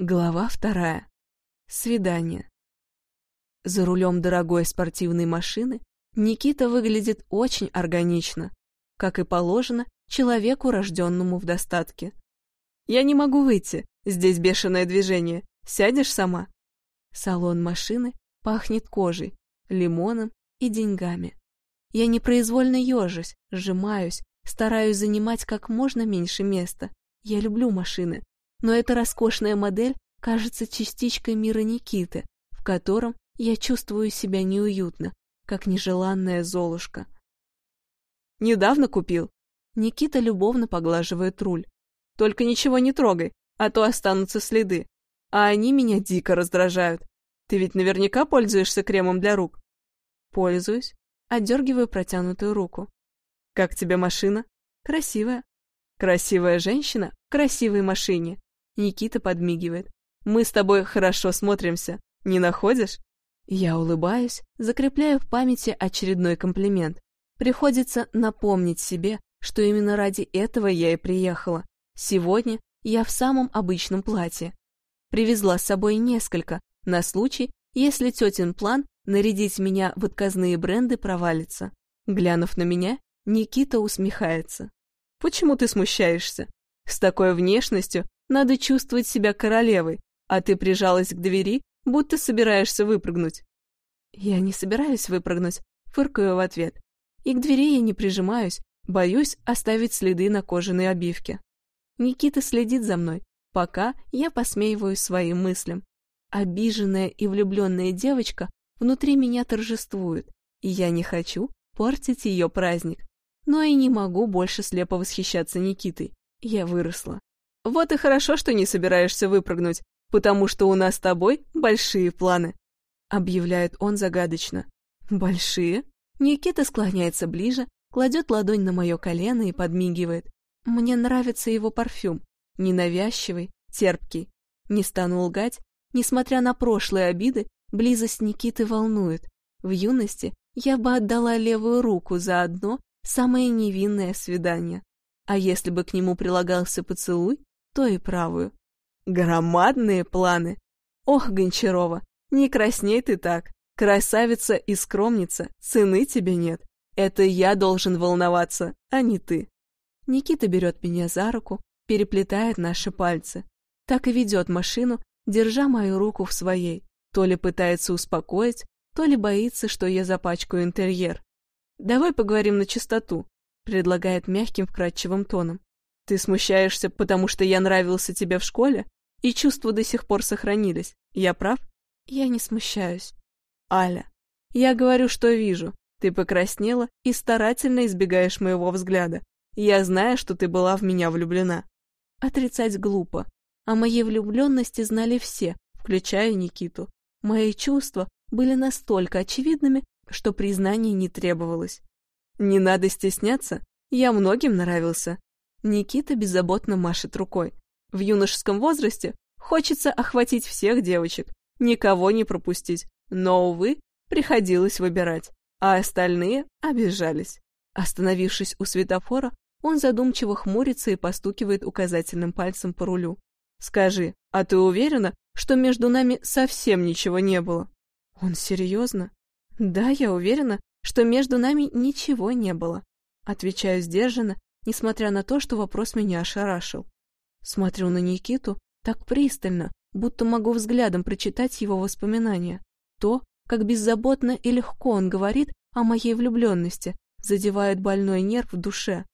Глава вторая. Свидание. За рулем дорогой спортивной машины Никита выглядит очень органично, как и положено человеку, рожденному в достатке. «Я не могу выйти, здесь бешеное движение. Сядешь сама?» Салон машины пахнет кожей, лимоном и деньгами. Я непроизвольно ежусь, сжимаюсь, стараюсь занимать как можно меньше места. Я люблю машины, но эта роскошная модель кажется частичкой мира Никиты, в котором я чувствую себя неуютно, как нежеланная Золушка. «Недавно купил». Никита любовно поглаживает руль. «Только ничего не трогай, а то останутся следы. А они меня дико раздражают. Ты ведь наверняка пользуешься кремом для рук?» «Пользуюсь». Отдергиваю протянутую руку. «Как тебе машина?» «Красивая». «Красивая женщина в красивой машине. Никита подмигивает. «Мы с тобой хорошо смотримся, не находишь?» Я улыбаюсь, закрепляю в памяти очередной комплимент. Приходится напомнить себе, что именно ради этого я и приехала. Сегодня я в самом обычном платье. Привезла с собой несколько, на случай, если тетин план нарядить меня в отказные бренды провалится. Глянув на меня, Никита усмехается. «Почему ты смущаешься? С такой внешностью надо чувствовать себя королевой, а ты прижалась к двери, будто собираешься выпрыгнуть. Я не собираюсь выпрыгнуть, фыркаю в ответ. И к двери я не прижимаюсь, боюсь оставить следы на кожаной обивке. Никита следит за мной, пока я посмеиваюсь своим мыслям. Обиженная и влюбленная девочка внутри меня торжествует, и я не хочу портить ее праздник. Но и не могу больше слепо восхищаться Никитой. Я выросла. Вот и хорошо, что не собираешься выпрыгнуть, потому что у нас с тобой большие планы», — объявляет он загадочно. «Большие?» Никита склоняется ближе, кладет ладонь на мое колено и подмигивает. Мне нравится его парфюм, ненавязчивый, терпкий. Не стану лгать, несмотря на прошлые обиды, близость Никиты волнует. В юности я бы отдала левую руку за одно самое невинное свидание. А если бы к нему прилагался поцелуй, то и правую. Громадные планы. Ох, Гончарова, не красней ты так. Красавица и скромница, цены тебе нет. Это я должен волноваться, а не ты. Никита берет меня за руку, переплетает наши пальцы. Так и ведет машину, держа мою руку в своей. То ли пытается успокоить, то ли боится, что я запачкаю интерьер. «Давай поговорим на чистоту», — предлагает мягким вкрадчивым тоном. Ты смущаешься, потому что я нравился тебе в школе, и чувства до сих пор сохранились. Я прав? Я не смущаюсь. Аля, я говорю, что вижу. Ты покраснела и старательно избегаешь моего взгляда. Я знаю, что ты была в меня влюблена. Отрицать глупо. О моей влюбленности знали все, включая Никиту. Мои чувства были настолько очевидными, что признания не требовалось. Не надо стесняться, я многим нравился. Никита беззаботно машет рукой. В юношеском возрасте хочется охватить всех девочек, никого не пропустить, но, увы, приходилось выбирать, а остальные обижались. Остановившись у светофора, он задумчиво хмурится и постукивает указательным пальцем по рулю. «Скажи, а ты уверена, что между нами совсем ничего не было?» «Он серьезно?» «Да, я уверена, что между нами ничего не было», отвечаю сдержанно несмотря на то, что вопрос меня ошарашил. Смотрю на Никиту так пристально, будто могу взглядом прочитать его воспоминания. То, как беззаботно и легко он говорит о моей влюбленности, задевает больной нерв в душе.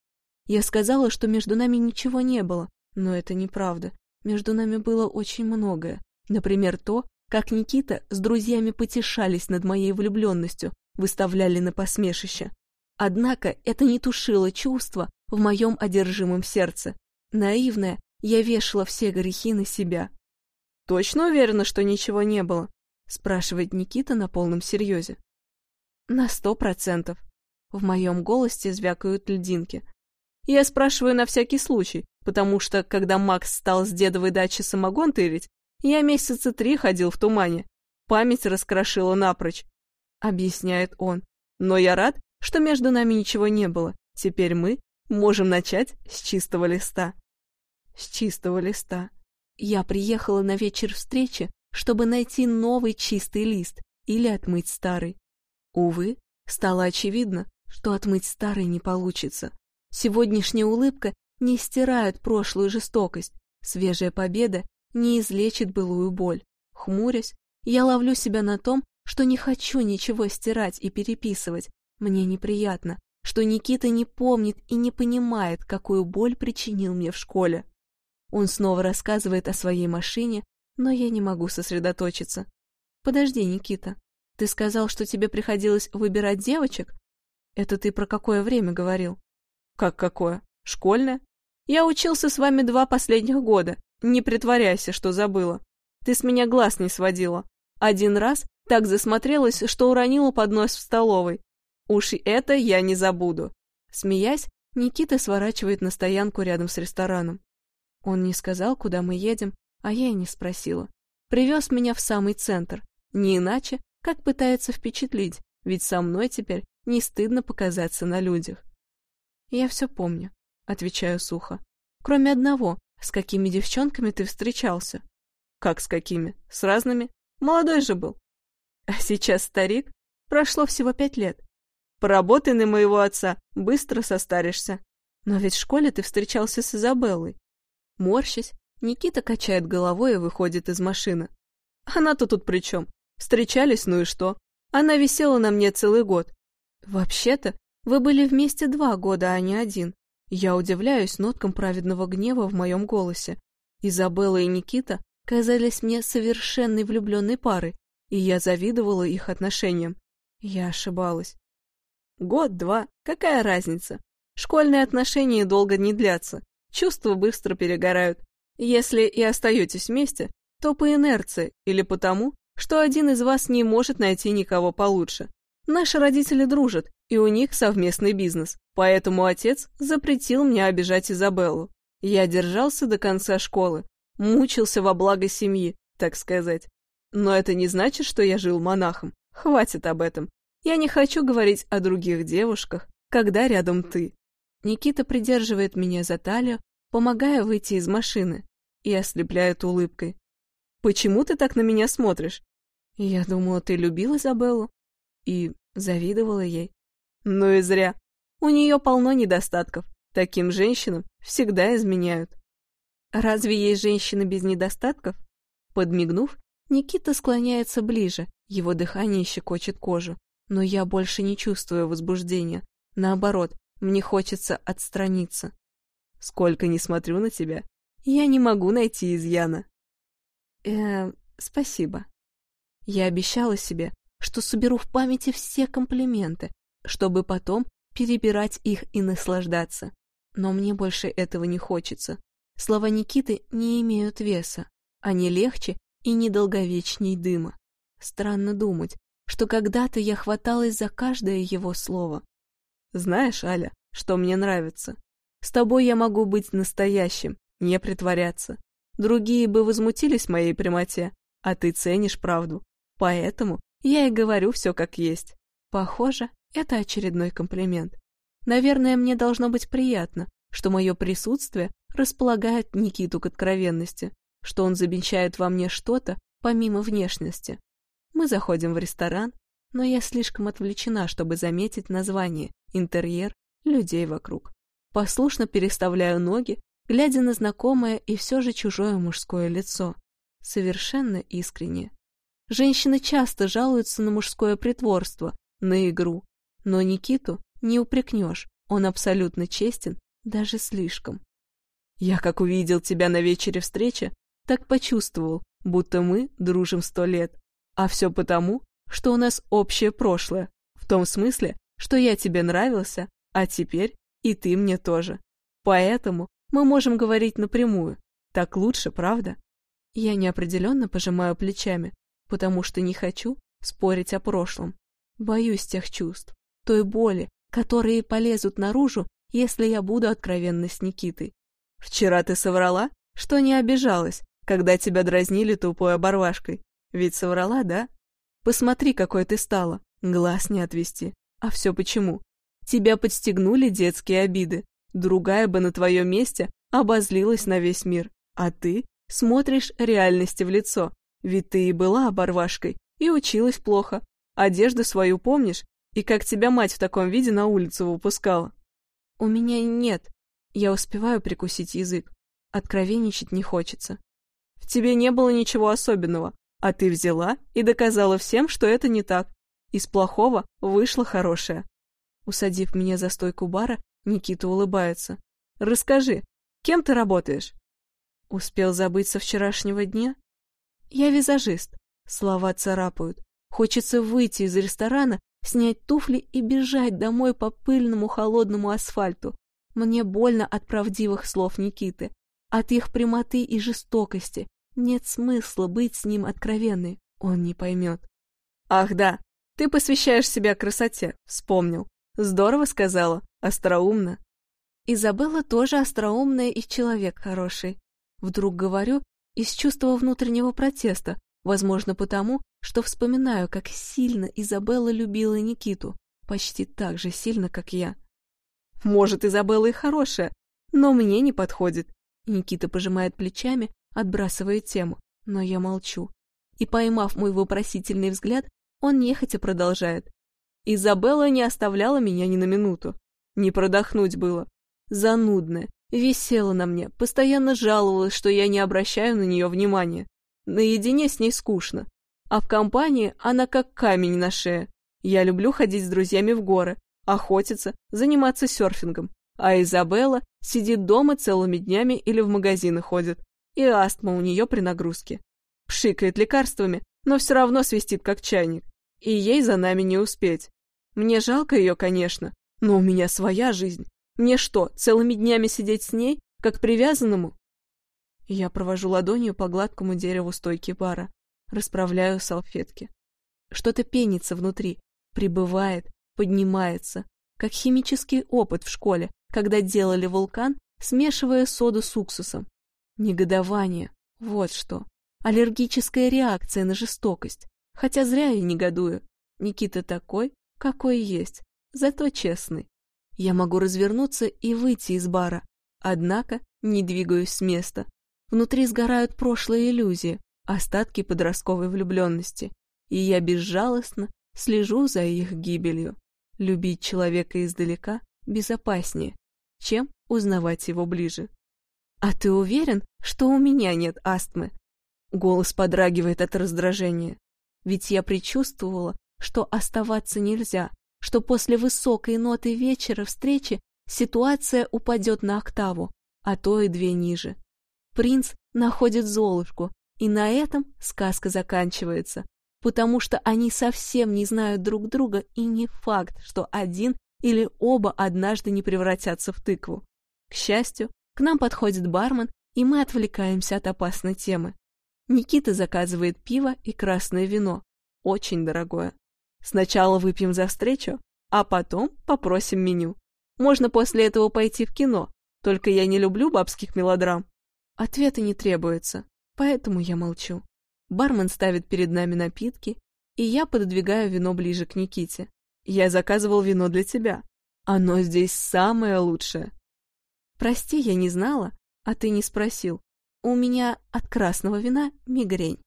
Я сказала, что между нами ничего не было, но это неправда. Между нами было очень многое. Например, то, как Никита с друзьями потешались над моей влюбленностью, выставляли на посмешище. Однако это не тушило чувства в моем одержимом сердце. Наивная, я вешала все грехи на себя. «Точно уверена, что ничего не было?» — спрашивает Никита на полном серьезе. «На сто процентов». В моем голосе звякают льдинки. Я спрашиваю на всякий случай, потому что, когда Макс стал с дедовой дачи самогон тырить, я месяца три ходил в тумане. Память раскрошила напрочь, — объясняет он. Но я рад, что между нами ничего не было. Теперь мы можем начать с чистого листа. С чистого листа. Я приехала на вечер встречи, чтобы найти новый чистый лист или отмыть старый. Увы, стало очевидно, что отмыть старый не получится. Сегодняшняя улыбка не стирает прошлую жестокость, свежая победа не излечит былую боль. Хмурясь, я ловлю себя на том, что не хочу ничего стирать и переписывать. Мне неприятно, что Никита не помнит и не понимает, какую боль причинил мне в школе. Он снова рассказывает о своей машине, но я не могу сосредоточиться. Подожди, Никита, ты сказал, что тебе приходилось выбирать девочек? Это ты про какое время говорил? Как какое? Школьное? Я учился с вами два последних года. Не притворяйся, что забыла. Ты с меня глаз не сводила. Один раз так засмотрелась, что уронила поднос в столовой. Уж и это я не забуду. Смеясь, Никита сворачивает на стоянку рядом с рестораном. Он не сказал, куда мы едем, а я и не спросила. Привез меня в самый центр, не иначе, как пытается впечатлить, ведь со мной теперь не стыдно показаться на людях. Я все помню, отвечаю сухо. Кроме одного, с какими девчонками ты встречался? Как с какими? С разными? Молодой же был. А сейчас старик? Прошло всего пять лет. Поработай на моего отца, быстро состаришься. Но ведь в школе ты встречался с Изабеллой. Морщась, Никита качает головой и выходит из машины. Она-то тут при чем? Встречались, ну и что? Она висела на мне целый год. Вообще-то, вы были вместе два года, а не один. Я удивляюсь ноткам праведного гнева в моем голосе. Изабелла и Никита казались мне совершенной влюбленной парой, и я завидовала их отношениям. Я ошибалась. Год-два, какая разница? Школьные отношения долго не длятся, чувства быстро перегорают. Если и остаетесь вместе, то по инерции или потому, что один из вас не может найти никого получше. Наши родители дружат, и у них совместный бизнес, поэтому отец запретил мне обижать Изабеллу. Я держался до конца школы, мучился во благо семьи, так сказать. Но это не значит, что я жил монахом. Хватит об этом. Я не хочу говорить о других девушках, когда рядом ты. Никита придерживает меня за талию, помогая выйти из машины, и ослепляет улыбкой. «Почему ты так на меня смотришь?» «Я думала, ты любила Изабеллу и завидовала ей». «Ну и зря. У нее полно недостатков. Таким женщинам всегда изменяют». «Разве есть женщины без недостатков?» Подмигнув, Никита склоняется ближе, его дыхание щекочет кожу. Но я больше не чувствую возбуждения. Наоборот, мне хочется отстраниться. Сколько не смотрю на тебя, я не могу найти изъяна. Э, спасибо. Я обещала себе, что соберу в памяти все комплименты, чтобы потом перебирать их и наслаждаться. Но мне больше этого не хочется. Слова Никиты не имеют веса. Они легче и недолговечней дыма. Странно думать, что когда-то я хваталась за каждое его слово. Знаешь, Аля, что мне нравится? С тобой я могу быть настоящим, не притворяться. Другие бы возмутились моей прямоте, а ты ценишь правду. Поэтому я и говорю все как есть. Похоже, это очередной комплимент. Наверное, мне должно быть приятно, что мое присутствие располагает Никиту к откровенности, что он замечает во мне что-то помимо внешности. Мы заходим в ресторан, но я слишком отвлечена, чтобы заметить название, интерьер, людей вокруг. Послушно переставляю ноги, глядя на знакомое и все же чужое мужское лицо. Совершенно искренне. Женщины часто жалуются на мужское притворство, на игру. Но Никиту не упрекнешь, он абсолютно честен, даже слишком. Я как увидел тебя на вечере встречи, так почувствовал, будто мы дружим сто лет. А все потому, что у нас общее прошлое, в том смысле, что я тебе нравился, а теперь и ты мне тоже. Поэтому мы можем говорить напрямую. Так лучше, правда? Я неопределенно пожимаю плечами, потому что не хочу спорить о прошлом. Боюсь тех чувств, той боли, которые полезут наружу, если я буду откровенна с Никитой. Вчера ты соврала, что не обижалась, когда тебя дразнили тупой оборвашкой. Ведь соврала, да? Посмотри, какой ты стала. Глаз не отвести. А все почему? Тебя подстегнули детские обиды. Другая бы на твоем месте обозлилась на весь мир. А ты смотришь реальности в лицо. Ведь ты и была оборвашкой, и училась плохо. Одежду свою помнишь? И как тебя мать в таком виде на улицу выпускала? У меня нет. Я успеваю прикусить язык. Откровенничать не хочется. В тебе не было ничего особенного, а ты взяла и доказала всем, что это не так. Из плохого вышло хорошее. Усадив меня за стойку бара, Никита улыбается. «Расскажи, кем ты работаешь?» Успел забыть со вчерашнего дня? Я визажист. Слова царапают. Хочется выйти из ресторана, снять туфли и бежать домой по пыльному холодному асфальту. Мне больно от правдивых слов Никиты, от их прямоты и жестокости. Нет смысла быть с ним откровенной, он не поймет. Ах да, ты посвящаешь себя красоте, вспомнил. Здорово сказала, остроумно. Изабелла тоже остроумная и человек хороший. Вдруг говорю из чувства внутреннего протеста, возможно потому, что вспоминаю, как сильно Изабелла любила Никиту, почти так же сильно, как я. Может, Изабелла и хорошая, но мне не подходит. Никита пожимает плечами, отбрасывая тему, но я молчу. И, поймав мой вопросительный взгляд, он нехотя продолжает. Изабелла не оставляла меня ни на минуту. Не продохнуть было. Занудная, висела на мне, постоянно жаловалась, что я не обращаю на нее внимания. Наедине с ней скучно. А в компании она как камень на шее. Я люблю ходить с друзьями в горы, охотиться, заниматься серфингом. А Изабелла сидит дома целыми днями или в магазины ходит. И астма у нее при нагрузке. Пшикает лекарствами, но все равно свистит как чайник. И ей за нами не успеть. Мне жалко ее, конечно, но у меня своя жизнь. Мне что, целыми днями сидеть с ней, как привязанному? Я провожу ладонью по гладкому дереву стойки бара, расправляю салфетки. Что-то пенится внутри, прибывает, поднимается, как химический опыт в школе, когда делали вулкан, смешивая соду с уксусом. Негодование, вот что. Аллергическая реакция на жестокость. Хотя зря я негодую. Никита такой, какой есть, зато честный. Я могу развернуться и выйти из бара, однако не двигаюсь с места. Внутри сгорают прошлые иллюзии, остатки подростковой влюбленности, и я безжалостно слежу за их гибелью. Любить человека издалека безопаснее, чем узнавать его ближе. «А ты уверен, что у меня нет астмы?» Голос подрагивает от раздражения. Ведь я предчувствовала, что оставаться нельзя, что после высокой ноты вечера встречи ситуация упадет на октаву, а то и две ниже. Принц находит Золушку, и на этом сказка заканчивается, потому что они совсем не знают друг друга, и не факт, что один или оба однажды не превратятся в тыкву. К счастью, к нам подходит бармен, и мы отвлекаемся от опасной темы. Никита заказывает пиво и красное вино, очень дорогое. Сначала выпьем за встречу, а потом попросим меню. Можно после этого пойти в кино, только я не люблю бабских мелодрам. Ответа не требуется, поэтому я молчу. Бармен ставит перед нами напитки, и я пододвигаю вино ближе к Никите. Я заказывал вино для тебя. Оно здесь самое лучшее. Прости, я не знала, а ты не спросил. У меня от красного вина мигрень.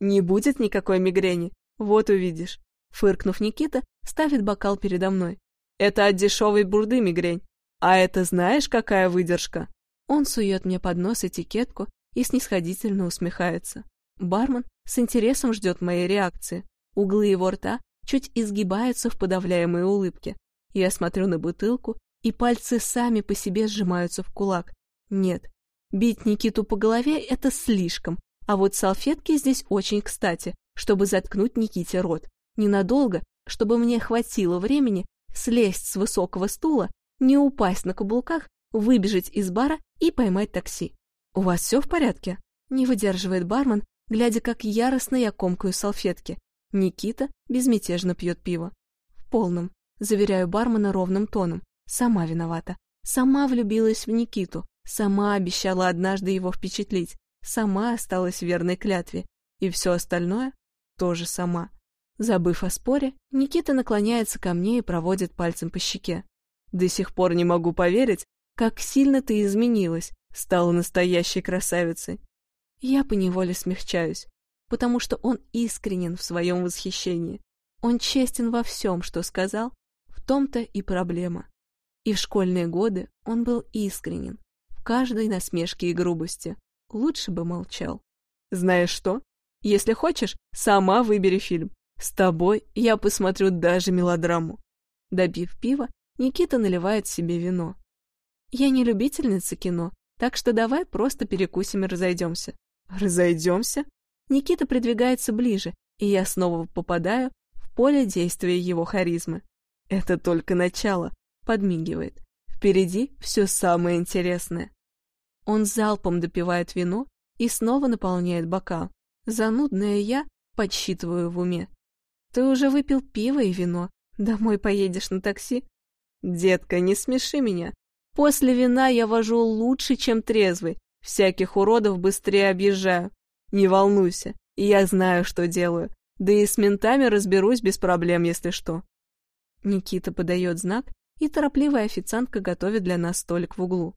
Не будет никакой мигрени, вот увидишь. Фыркнув Никита, ставит бокал передо мной. Это от дешевой бурды мигрень. А это знаешь, какая выдержка? Он сует мне под нос этикетку и снисходительно усмехается. Бармен с интересом ждет моей реакции. Углы его рта чуть изгибаются в подавляемой улыбке. Я смотрю на бутылку, и пальцы сами по себе сжимаются в кулак. Нет, бить Никиту по голове — это слишком, а вот салфетки здесь очень кстати, чтобы заткнуть Никите рот. Ненадолго, чтобы мне хватило времени слезть с высокого стула, не упасть на каблуках, выбежать из бара и поймать такси. «У вас все в порядке?» Не выдерживает бармен, глядя, как яростно я комкаю салфетки. Никита безмятежно пьет пиво. В полном. Заверяю бармена ровным тоном. Сама виновата. Сама влюбилась в Никиту. Сама обещала однажды его впечатлить. Сама осталась верной клятве. И все остальное тоже сама. Забыв о споре, Никита наклоняется ко мне и проводит пальцем по щеке. До сих пор не могу поверить, как сильно ты изменилась, стала настоящей красавицей. Я поневоле смягчаюсь, потому что он искренен в своем восхищении. Он честен во всем, что сказал, в том-то и проблема. И в школьные годы он был искренен, в каждой насмешке и грубости. Лучше бы молчал. Знаешь что? Если хочешь, сама выбери фильм. С тобой я посмотрю даже мелодраму. Добив пива, Никита наливает себе вино. Я не любительница кино, так что давай просто перекусим и разойдемся. Разойдемся? Никита придвигается ближе, и я снова попадаю в поле действия его харизмы. Это только начало, подмигивает. Впереди все самое интересное. Он залпом допивает вино и снова наполняет бокал. Занудная я подсчитываю в уме. Ты уже выпил пиво и вино. Домой поедешь на такси? Детка, не смеши меня. После вина я вожу лучше, чем трезвый. Всяких уродов быстрее объезжаю. Не волнуйся, я знаю, что делаю. Да и с ментами разберусь без проблем, если что. Никита подает знак, и торопливая официантка готовит для нас столик в углу.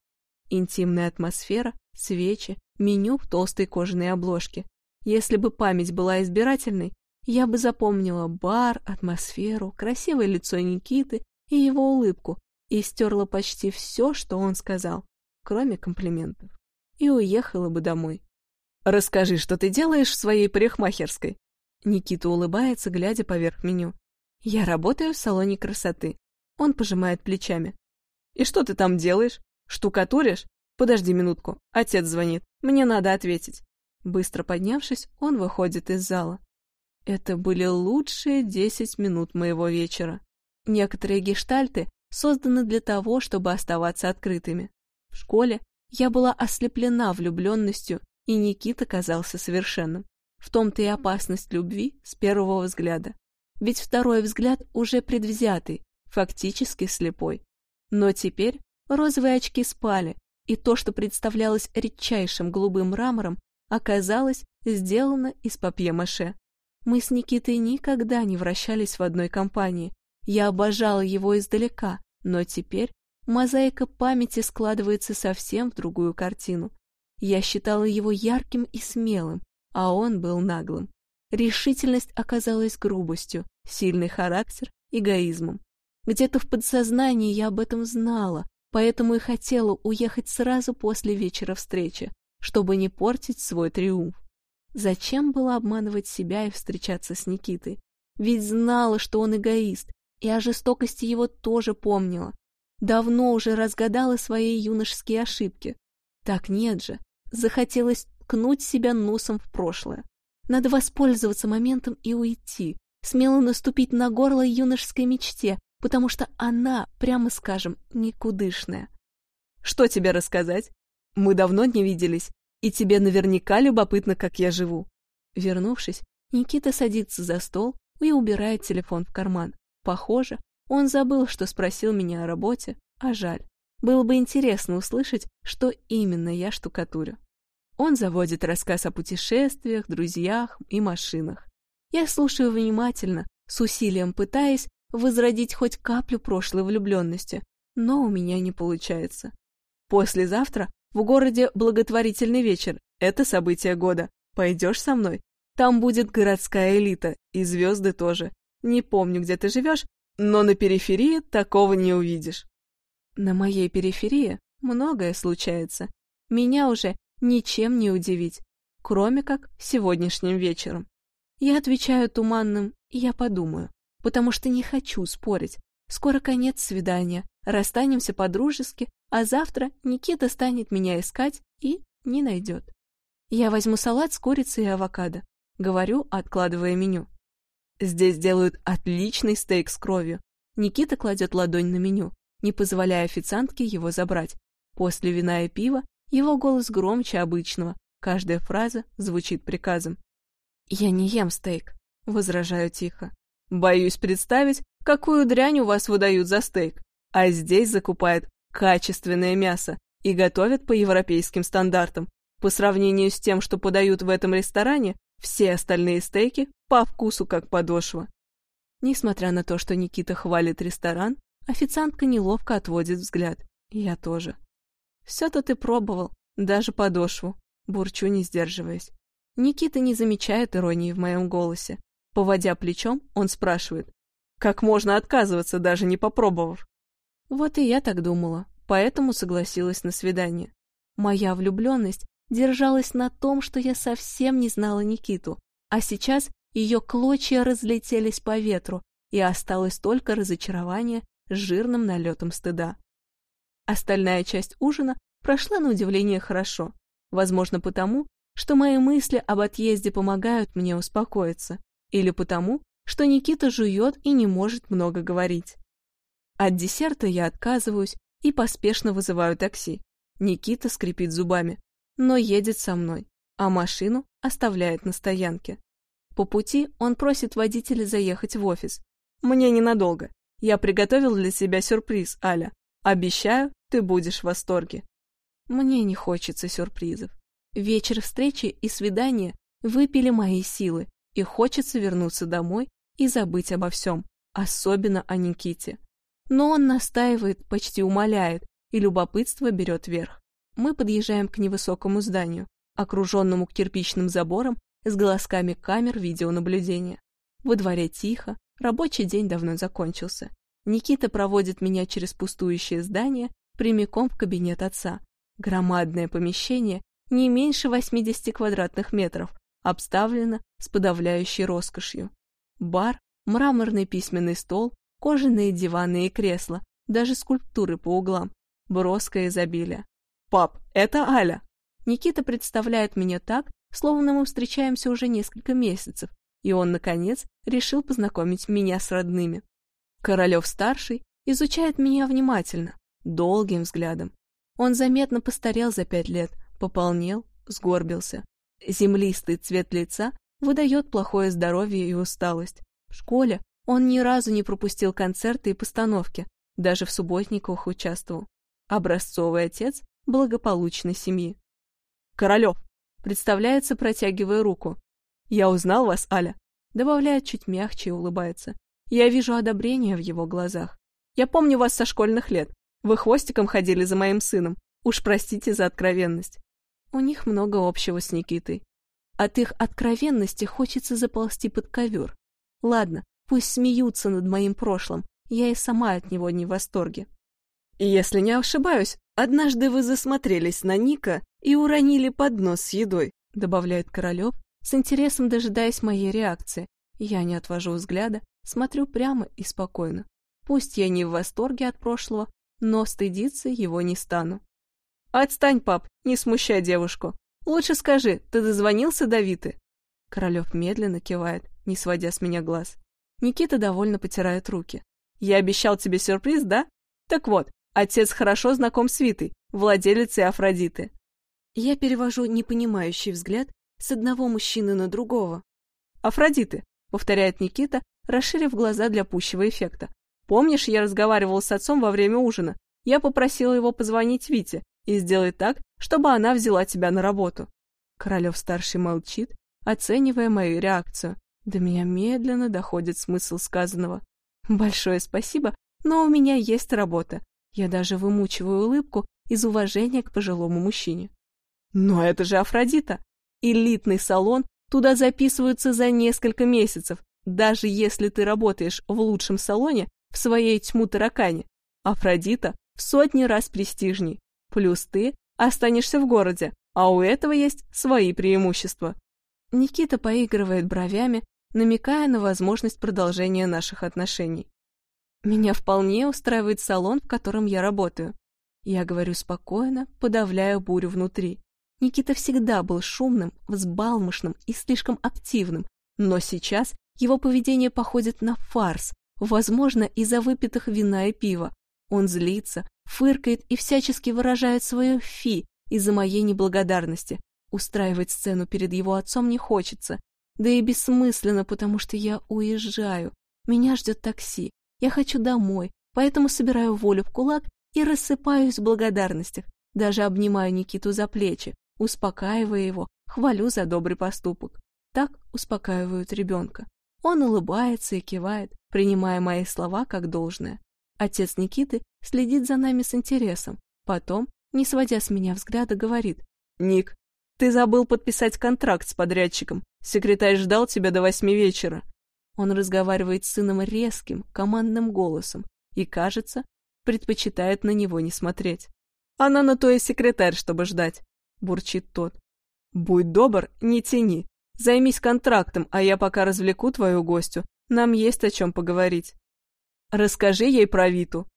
Интимная атмосфера, свечи, меню в толстой кожаной обложке. Если бы память была избирательной, я бы запомнила бар, атмосферу, красивое лицо Никиты и его улыбку, и стерла почти все, что он сказал, кроме комплиментов, и уехала бы домой. «Расскажи, что ты делаешь в своей парикмахерской?» Никита улыбается, глядя поверх меню. «Я работаю в салоне красоты». Он пожимает плечами. «И что ты там делаешь? Штукатуришь? Подожди минутку, отец звонит, мне надо ответить». Быстро поднявшись, он выходит из зала. Это были лучшие десять минут моего вечера. Некоторые гештальты созданы для того, чтобы оставаться открытыми. В школе я была ослеплена влюбленностью, и Никита казался совершенным. В том-то и опасность любви с первого взгляда. Ведь второй взгляд уже предвзятый, фактически слепой. Но теперь розовые очки спали, и то, что представлялось редчайшим голубым мрамором, оказалось сделано из папье-маше. Мы с Никитой никогда не вращались в одной компании. Я обожала его издалека, но теперь мозаика памяти складывается совсем в другую картину. Я считала его ярким и смелым, а он был наглым. Решительность оказалась грубостью, сильный характер — эгоизмом. Где-то в подсознании я об этом знала, поэтому и хотела уехать сразу после вечера встречи, чтобы не портить свой триумф. Зачем было обманывать себя и встречаться с Никитой? Ведь знала, что он эгоист, и о жестокости его тоже помнила. Давно уже разгадала свои юношеские ошибки. Так нет же, захотелось ткнуть себя носом в прошлое. Надо воспользоваться моментом и уйти, смело наступить на горло юношеской мечте, потому что она, прямо скажем, никудышная. Что тебе рассказать? Мы давно не виделись, и тебе наверняка любопытно, как я живу. Вернувшись, Никита садится за стол и убирает телефон в карман. Похоже, он забыл, что спросил меня о работе, а жаль. Было бы интересно услышать, что именно я штукатурю. Он заводит рассказ о путешествиях, друзьях и машинах. Я слушаю внимательно, с усилием пытаясь возродить хоть каплю прошлой влюбленности, но у меня не получается. Послезавтра в городе благотворительный вечер. Это событие года. Пойдешь со мной? Там будет городская элита, и звезды тоже. Не помню, где ты живешь, но на периферии такого не увидишь. На моей периферии многое случается. Меня уже ничем не удивить, кроме как сегодняшним вечером. Я отвечаю туманным «я подумаю», потому что не хочу спорить. Скоро конец свидания, расстанемся по-дружески, а завтра Никита станет меня искать и не найдет. Я возьму салат с курицей и авокадо, говорю, откладывая меню. Здесь делают отличный стейк с кровью. Никита кладет ладонь на меню, не позволяя официантке его забрать. После вина и пива его голос громче обычного, каждая фраза звучит приказом. «Я не ем стейк», — возражаю тихо. «Боюсь представить, какую дрянь у вас выдают за стейк. А здесь закупают качественное мясо и готовят по европейским стандартам. По сравнению с тем, что подают в этом ресторане, все остальные стейки по вкусу как подошва. Несмотря на то, что Никита хвалит ресторан, официантка неловко отводит взгляд. Я тоже. Все-то ты пробовал, даже подошву. Бурчу, не сдерживаясь. Никита не замечает иронии в моем голосе. Поводя плечом, он спрашивает. Как можно отказываться, даже не попробовав? Вот и я так думала, поэтому согласилась на свидание. Моя влюбленность держалась на том, что я совсем не знала Никиту, а сейчас ее клочья разлетелись по ветру, и осталось только разочарование с жирным налетом стыда. Остальная часть ужина прошла на удивление хорошо, возможно потому, что мои мысли об отъезде помогают мне успокоиться, или потому, что Никита жует и не может много говорить. От десерта я отказываюсь и поспешно вызываю такси. Никита скрипит зубами, но едет со мной, а машину оставляет на стоянке. По пути он просит водителя заехать в офис. Мне ненадолго. Я приготовил для себя сюрприз, Аля. Обещаю, ты будешь в восторге. Мне не хочется сюрпризов. Вечер встречи и свидания выпили мои силы, и хочется вернуться домой и забыть обо всем, особенно о Никите. Но он настаивает, почти умоляет, и любопытство берет верх. Мы подъезжаем к невысокому зданию, окруженному кирпичным забором с глазками камер видеонаблюдения. Во дворе тихо, рабочий день давно закончился. Никита проводит меня через пустующее здание прямиком в кабинет отца. Громадное помещение, не меньше 80 квадратных метров, обставлено с подавляющей роскошью. Бар, мраморный письменный стол, кожаные диваны и кресла, даже скульптуры по углам. Броское изобилие. «Пап, это Аля!» Никита представляет меня так, словно мы встречаемся уже несколько месяцев, и он, наконец, решил познакомить меня с родными. Королев-старший изучает меня внимательно, долгим взглядом. Он заметно постарел за пять лет, пополнел, сгорбился. Землистый цвет лица выдает плохое здоровье и усталость. В школе он ни разу не пропустил концерты и постановки, даже в субботниках участвовал. Образцовый отец благополучной семьи. Королев представляется, протягивая руку. «Я узнал вас, Аля», добавляет чуть мягче и улыбается. Я вижу одобрение в его глазах. «Я помню вас со школьных лет. Вы хвостиком ходили за моим сыном. Уж простите за откровенность». У них много общего с Никитой. От их откровенности хочется заползти под ковер. Ладно, пусть смеются над моим прошлым, я и сама от него не в восторге. Если не ошибаюсь, однажды вы засмотрелись на Ника и уронили поднос с едой, добавляет Королев, с интересом дожидаясь моей реакции. Я не отвожу взгляда, смотрю прямо и спокойно. Пусть я не в восторге от прошлого, но стыдиться его не стану. «Отстань, пап, не смущай девушку. Лучше скажи, ты дозвонился до Виты?» Королев медленно кивает, не сводя с меня глаз. Никита довольно потирает руки. «Я обещал тебе сюрприз, да? Так вот, Отец хорошо знаком с Витой, владелицей Афродиты. Я перевожу непонимающий взгляд с одного мужчины на другого. «Афродиты», — повторяет Никита, расширив глаза для пущего эффекта. «Помнишь, я разговаривал с отцом во время ужина? Я попросила его позвонить Вите и сделать так, чтобы она взяла тебя на работу». Королев-старший молчит, оценивая мою реакцию. До меня медленно доходит смысл сказанного. «Большое спасибо, но у меня есть работа. Я даже вымучиваю улыбку из уважения к пожилому мужчине. Но это же Афродита! Элитный салон, туда записываются за несколько месяцев, даже если ты работаешь в лучшем салоне в своей тьму таракане. Афродита в сотни раз престижней. Плюс ты останешься в городе, а у этого есть свои преимущества. Никита поигрывает бровями, намекая на возможность продолжения наших отношений. Меня вполне устраивает салон, в котором я работаю. Я говорю спокойно, подавляя бурю внутри. Никита всегда был шумным, взбалмошным и слишком активным, но сейчас его поведение походит на фарс, возможно, из-за выпитых вина и пива. Он злится, фыркает и всячески выражает свое «фи» из-за моей неблагодарности. Устраивать сцену перед его отцом не хочется, да и бессмысленно, потому что я уезжаю. Меня ждет такси, я хочу домой, поэтому собираю волю в кулак и рассыпаюсь в благодарностях, даже обнимаю Никиту за плечи, успокаивая его, хвалю за добрый поступок. Так успокаивают ребенка. Он улыбается и кивает, принимая мои слова как должное. Отец Никиты следит за нами с интересом. Потом, не сводя с меня взгляда, говорит, «Ник, Ты забыл подписать контракт с подрядчиком. Секретарь ждал тебя до восьми вечера. Он разговаривает с сыном резким, командным голосом и, кажется, предпочитает на него не смотреть. Она на то и секретарь, чтобы ждать, бурчит тот. Будь добр, не тяни. Займись контрактом, а я пока развлеку твою гостю. Нам есть о чем поговорить. Расскажи ей про Виту.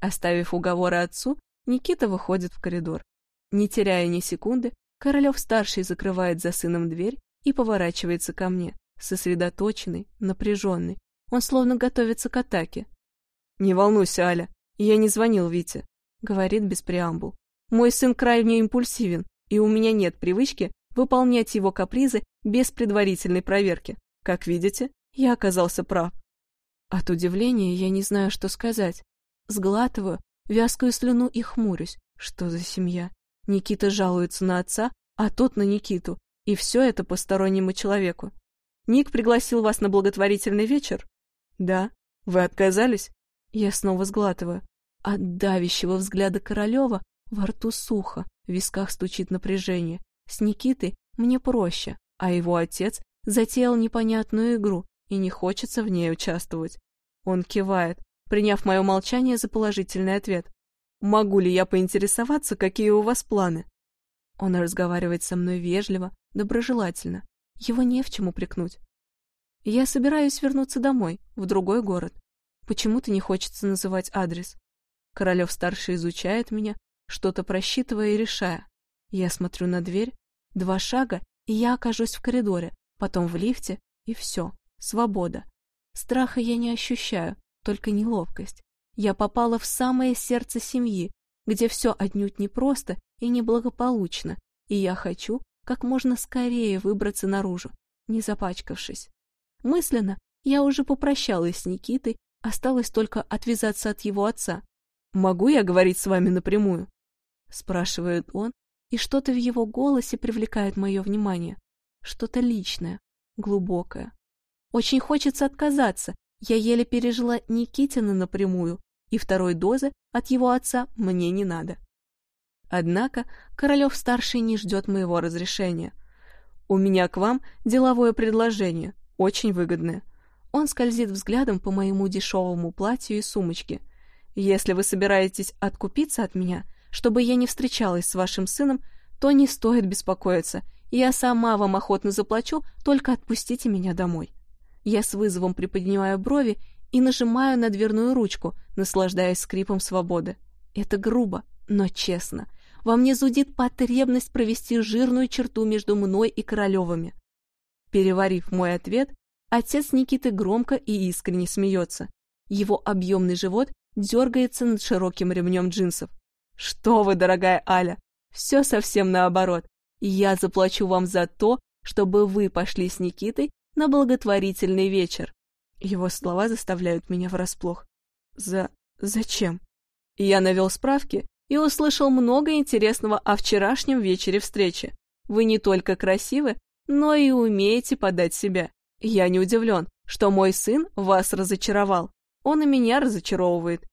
Оставив уговоры отцу, Никита выходит в коридор. Не теряя ни секунды, Королев-старший закрывает за сыном дверь и поворачивается ко мне, сосредоточенный, напряженный. Он словно готовится к атаке. «Не волнуйся, Аля, я не звонил Вите», — говорит без преамбул. «Мой сын крайне импульсивен, и у меня нет привычки выполнять его капризы без предварительной проверки. Как видите, я оказался прав». От удивления я не знаю, что сказать. Сглатываю, вязкую слюну и хмурюсь. Что за семья? Никита жалуется на отца, а тот на Никиту. И все это постороннему человеку. Ник пригласил вас на благотворительный вечер? Да. Вы отказались? Я снова сглатываю. От давящего взгляда Королева во рту сухо, в висках стучит напряжение. С Никитой мне проще, а его отец затеял непонятную игру, и не хочется в ней участвовать. Он кивает, приняв мое молчание за положительный ответ. «Могу ли я поинтересоваться, какие у вас планы?» Он разговаривает со мной вежливо, доброжелательно. Его не в чем упрекнуть. Я собираюсь вернуться домой, в другой город. Почему-то не хочется называть адрес. Королев-старший изучает меня, что-то просчитывая и решая. Я смотрю на дверь, два шага, и я окажусь в коридоре, потом в лифте, и все. Свобода. Страха я не ощущаю, только неловкость. Я попала в самое сердце семьи, где все отнюдь непросто и неблагополучно, и я хочу как можно скорее выбраться наружу, не запачкавшись. Мысленно я уже попрощалась с Никитой, осталось только отвязаться от его отца. «Могу я говорить с вами напрямую?» — спрашивает он, и что-то в его голосе привлекает мое внимание. Что-то личное, глубокое. Очень хочется отказаться. Я еле пережила Никитина напрямую, и второй дозы от его отца мне не надо. Однако Королев-старший не ждет моего разрешения. «У меня к вам деловое предложение, очень выгодное». Он скользит взглядом по моему дешевому платью и сумочке. «Если вы собираетесь откупиться от меня, чтобы я не встречалась с вашим сыном, то не стоит беспокоиться. Я сама вам охотно заплачу, только отпустите меня домой». Я с вызовом приподнимаю брови и нажимаю на дверную ручку, наслаждаясь скрипом свободы. Это грубо, но честно. Во мне зудит потребность провести жирную черту между мной и Королевыми. Переварив мой ответ, отец Никиты громко и искренне смеется. Его объемный живот дергается над широким ремнем джинсов. «Что вы, дорогая Аля, все совсем наоборот. Я заплачу вам за то, чтобы вы пошли с Никитой на благотворительный вечер. Его слова заставляют меня врасплох. За... зачем? Я навел справки и услышал много интересного о вчерашнем вечере встречи. Вы не только красивы, но и умеете подать себя. Я не удивлен, что мой сын вас разочаровал. Он и меня разочаровывает.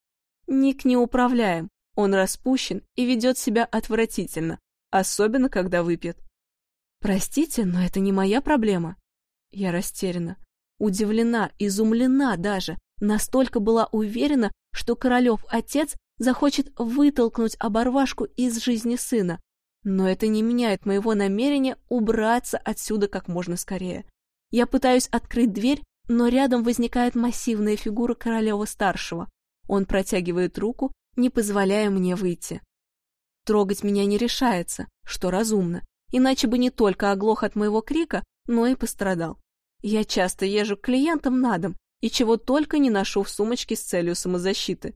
Ник не управляем, он распущен и ведет себя отвратительно, особенно когда выпьет. Простите, но это не моя проблема. Я растеряна, удивлена, изумлена даже, настолько была уверена, что Королев отец захочет вытолкнуть оборвашку из жизни сына. Но это не меняет моего намерения убраться отсюда как можно скорее. Я пытаюсь открыть дверь, но рядом возникает массивная фигура Королева-старшего. Он протягивает руку, не позволяя мне выйти. Трогать меня не решается, что разумно, иначе бы не только оглох от моего крика, но и пострадал. Я часто езжу к клиентам на дом и чего только не ношу в сумочке с целью самозащиты.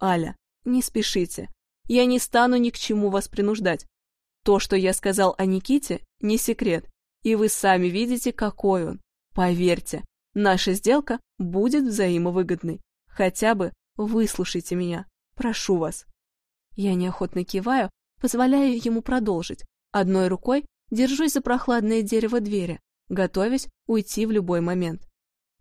Аля, не спешите. Я не стану ни к чему вас принуждать. То, что я сказал о Никите, не секрет, и вы сами видите, какой он. Поверьте, наша сделка будет взаимовыгодной. Хотя бы выслушайте меня. Прошу вас. Я неохотно киваю, позволяю ему продолжить. Одной рукой держусь за прохладное дерево двери, готовясь уйти в любой момент.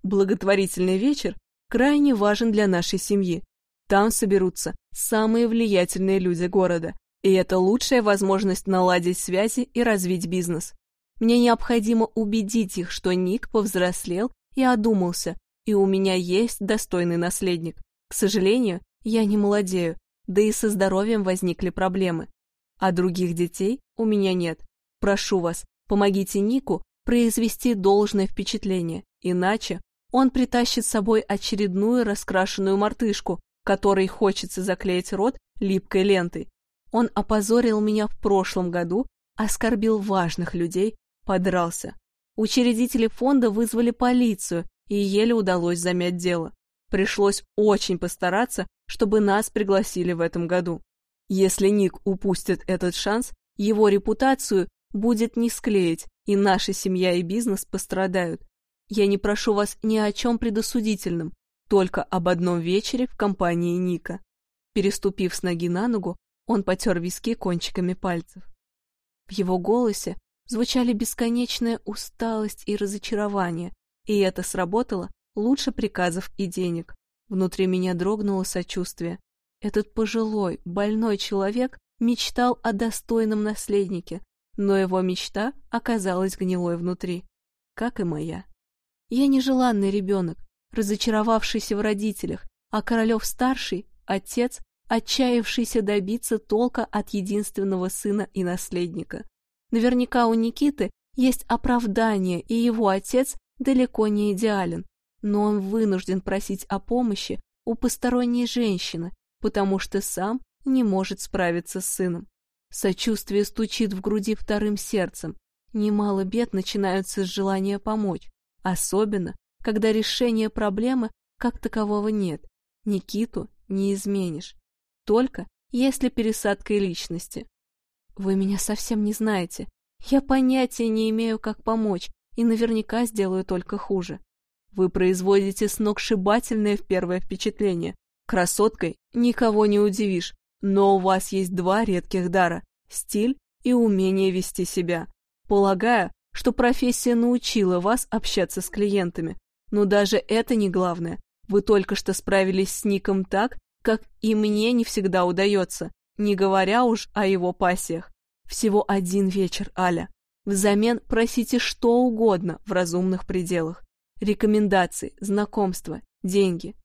Благотворительный вечер крайне важен для нашей семьи. Там соберутся самые влиятельные люди города, И это лучшая возможность наладить связи и развить бизнес. Мне необходимо убедить их, что Ник повзрослел и одумался, и у меня есть достойный наследник. К сожалению, я не молодею, да и со здоровьем возникли проблемы. А других детей у меня нет. Прошу вас, помогите Нику произвести должное впечатление, иначе он притащит с собой очередную раскрашенную мартышку, которой хочется заклеить рот липкой лентой. Он опозорил меня в прошлом году, оскорбил важных людей, подрался. Учредители фонда вызвали полицию, и еле удалось замять дело. Пришлось очень постараться, чтобы нас пригласили в этом году. Если Ник упустит этот шанс, его репутацию будет не склеить, и наша семья и бизнес пострадают. Я не прошу вас ни о чем предосудительном, только об одном вечере в компании Ника. Переступив с ноги на ногу, он потер виски кончиками пальцев. В его голосе звучали бесконечная усталость и разочарование, и это сработало лучше приказов и денег. Внутри меня дрогнуло сочувствие. Этот пожилой, больной человек мечтал о достойном наследнике, но его мечта оказалась гнилой внутри, как и моя. Я нежеланный ребенок, разочаровавшийся в родителях, а Королев-старший — отец, отчаявшийся добиться толка от единственного сына и наследника. Наверняка у Никиты есть оправдание, и его отец далеко не идеален, но он вынужден просить о помощи у посторонней женщины, потому что сам не может справиться с сыном. Сочувствие стучит в груди вторым сердцем. Немало бед начинаются с желания помочь. Особенно, когда решения проблемы как такового нет. Никиту не изменишь. Только если пересадкой личности. Вы меня совсем не знаете. Я понятия не имею, как помочь, и наверняка сделаю только хуже. Вы производите сногсшибательное в первое впечатление. Красоткой никого не удивишь, но у вас есть два редких дара – стиль и умение вести себя. Полагаю, что профессия научила вас общаться с клиентами. Но даже это не главное. Вы только что справились с Ником так, как и мне не всегда удается, не говоря уж о его пассиях. Всего один вечер, Аля. Взамен просите что угодно в разумных пределах. Рекомендации, знакомства, деньги.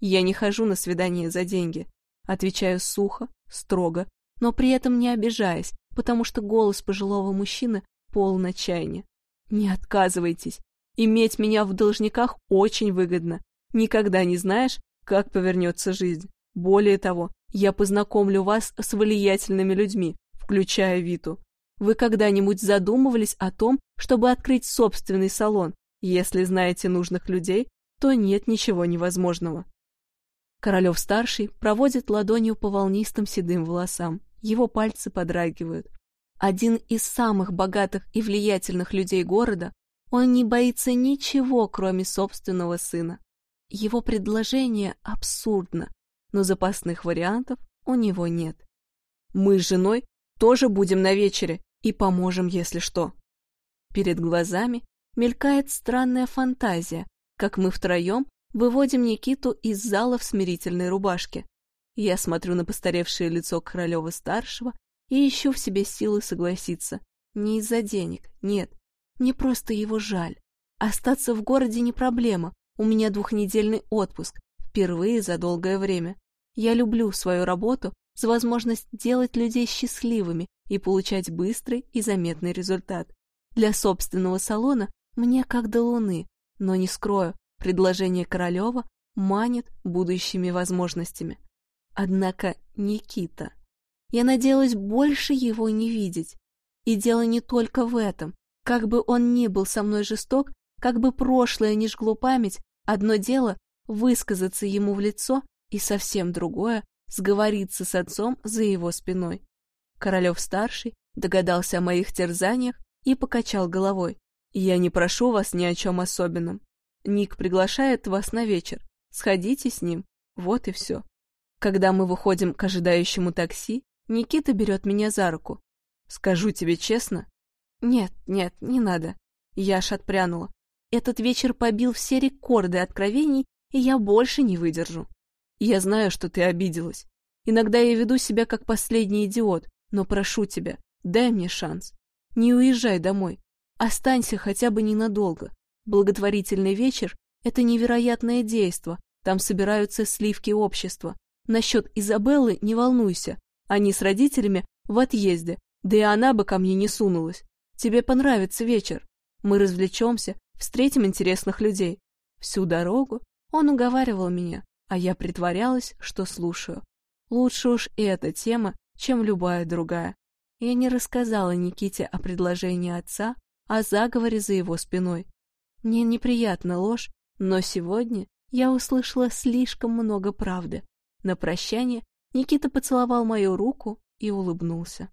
Я не хожу на свидание за деньги. Отвечаю сухо, строго, но при этом не обижаясь, потому что голос пожилого мужчины полон отчаяния. Не отказывайтесь. Иметь меня в должниках очень выгодно. Никогда не знаешь, как повернется жизнь. Более того, я познакомлю вас с влиятельными людьми, включая Виту. Вы когда-нибудь задумывались о том, чтобы открыть собственный салон? Если знаете нужных людей, то нет ничего невозможного. Королев-старший проводит ладонью по волнистым седым волосам. Его пальцы подрагивают. Один из самых богатых и влиятельных людей города, он не боится ничего, кроме собственного сына. Его предложение абсурдно, но запасных вариантов у него нет. Мы с женой тоже будем на вечере и поможем, если что. Перед глазами мелькает странная фантазия, как мы втроем выводим Никиту из зала в смирительной рубашке. Я смотрю на постаревшее лицо Королева-старшего и ищу в себе силы согласиться. Не из-за денег, нет. Мне просто его жаль. Остаться в городе не проблема. У меня двухнедельный отпуск. Впервые за долгое время. Я люблю свою работу за возможность делать людей счастливыми и получать быстрый и заметный результат. Для собственного салона мне как до луны, но не скрою, предложение Королева манит будущими возможностями. Однако Никита я надеялась больше его не видеть. И дело не только в этом. Как бы он ни был со мной жесток, как бы прошлое не жгло память, одно дело — высказаться ему в лицо, и совсем другое — сговориться с отцом за его спиной. Королев-старший догадался о моих терзаниях и покачал головой. «Я не прошу вас ни о чем особенном. Ник приглашает вас на вечер. Сходите с ним. Вот и все». Когда мы выходим к ожидающему такси, Никита берет меня за руку. Скажу тебе честно? Нет, нет, не надо. Я аж отпрянула. Этот вечер побил все рекорды откровений, и я больше не выдержу. Я знаю, что ты обиделась. Иногда я веду себя как последний идиот, но прошу тебя, дай мне шанс. Не уезжай домой. Останься хотя бы ненадолго. Благотворительный вечер — это невероятное действо. Там собираются сливки общества. Насчет Изабеллы не волнуйся. Они с родителями в отъезде, да и она бы ко мне не сунулась. Тебе понравится вечер. Мы развлечемся, встретим интересных людей. Всю дорогу он уговаривал меня, а я притворялась, что слушаю. Лучше уж эта тема, чем любая другая. Я не рассказала Никите о предложении отца, о заговоре за его спиной. Мне неприятна ложь, но сегодня я услышала слишком много правды. На прощание Никита поцеловал мою руку и улыбнулся.